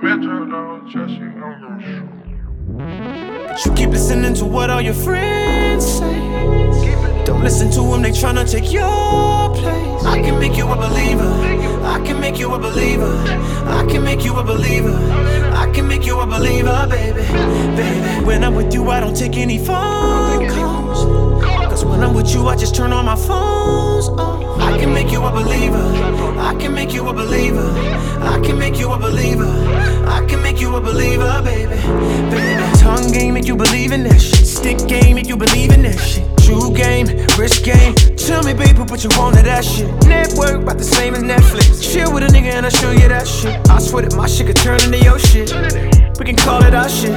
But you keep listening to what all your friends say. Don't listen to them, they tryna take your place. I can make you a believer. I can make you a believer. I can make you a believer. I can make you a believer, baby. Baby, when I'm with you, I don't take any phone calls. Cause when I'm with you, I just turn on my phones. Oh, I can make you a believer. I can make you a believer. I can make you a believer. I make you a believer, baby. Baby, tongue game make you believe in that shit. Stick game make you believe in that shit. True game, risk game. Tell me, babe, who put you on to that shit? Network about the same as Netflix. Chill with a nigga and I'll show you that shit. I swear that my shit could turn into your shit. We can call it our shit.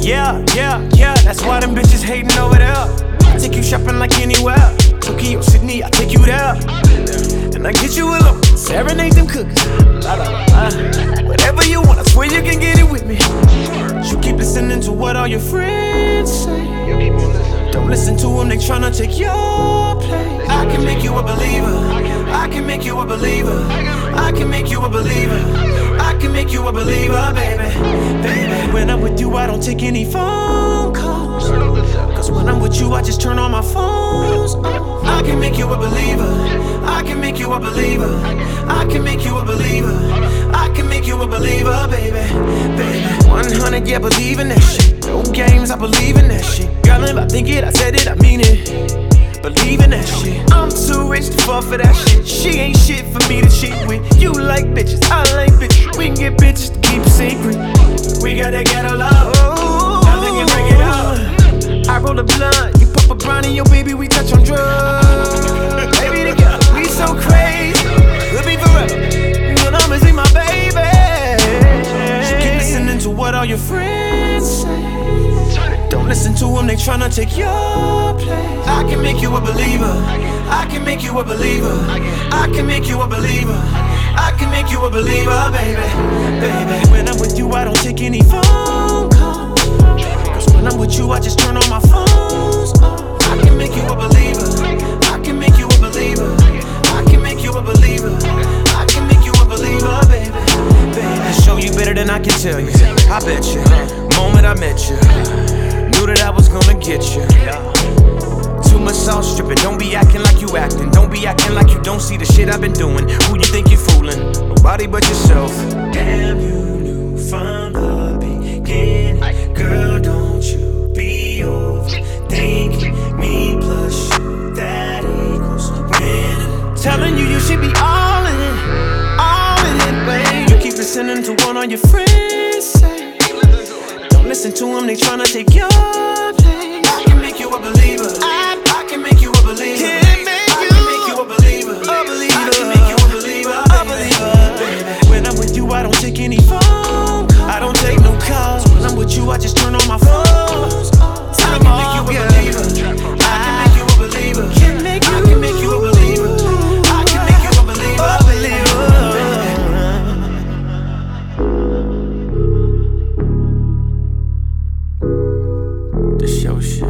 Yeah, yeah, yeah. That's why them bitches hating over there. I take you shopping like anywhere. Tokyo, Sydney, I take you there. And I get you alone. Serenade them cookies. La, la, la. What all your friends say. Don't listen to them, they tryna take your place. I can make you a believer. I can make you a believer. I can make you a believer. I can make you a believer, baby. Baby, when I'm with you, I don't take any phone calls. Cause when I'm with you, I just turn on my phones. I can make you a believer. I can make you a believer. I can make you a believer. I can make you a believer, baby. Baby, 100, yeah, believe in that shit. No games, I believe in that shit. Girl, if I think it, I said it, I mean it. Believe in that shit. I'm too rich to fall for that shit. She ain't shit for me to cheat with. You like bitches, I like bitches. We can get bitches to keep a secret. We gotta get a love. Nothing can break it up. I roll a blunt, you pop a brownie, yo baby, we touch on drugs. Baby, together, we so crazy. We'll be forever. You'll always be my baby. You keep listening to what all your friends. Don't listen to them, they tryna take your place. I can make you a believer. I can make you a believer. I can make you a believer. I can make you a believer, baby. Baby, when I'm with you, I don't take any phone calls. Cause when I'm with you, I just turn on my phones. I can make you a believer. I can make you a believer. I can make you a believer. I can make you a believer, baby. Baby, I show you better than I can tell you. I bet you. Moment I met you, knew that I was gonna get you. Too much sauce stripping. Don't be acting like you acting. Don't be acting like you don't see the shit I've been doing. Who you think you're fooling? Nobody but yourself. Damn, you knew from the beginning. Girl, don't you be overthinking me plus you. That equals winning. Telling you you should be all in, it, all in it, babe. You keep listening to one of your friends listen to them, they tryna take your place. I can make you a believer. I, I can make you a believer. Can 消失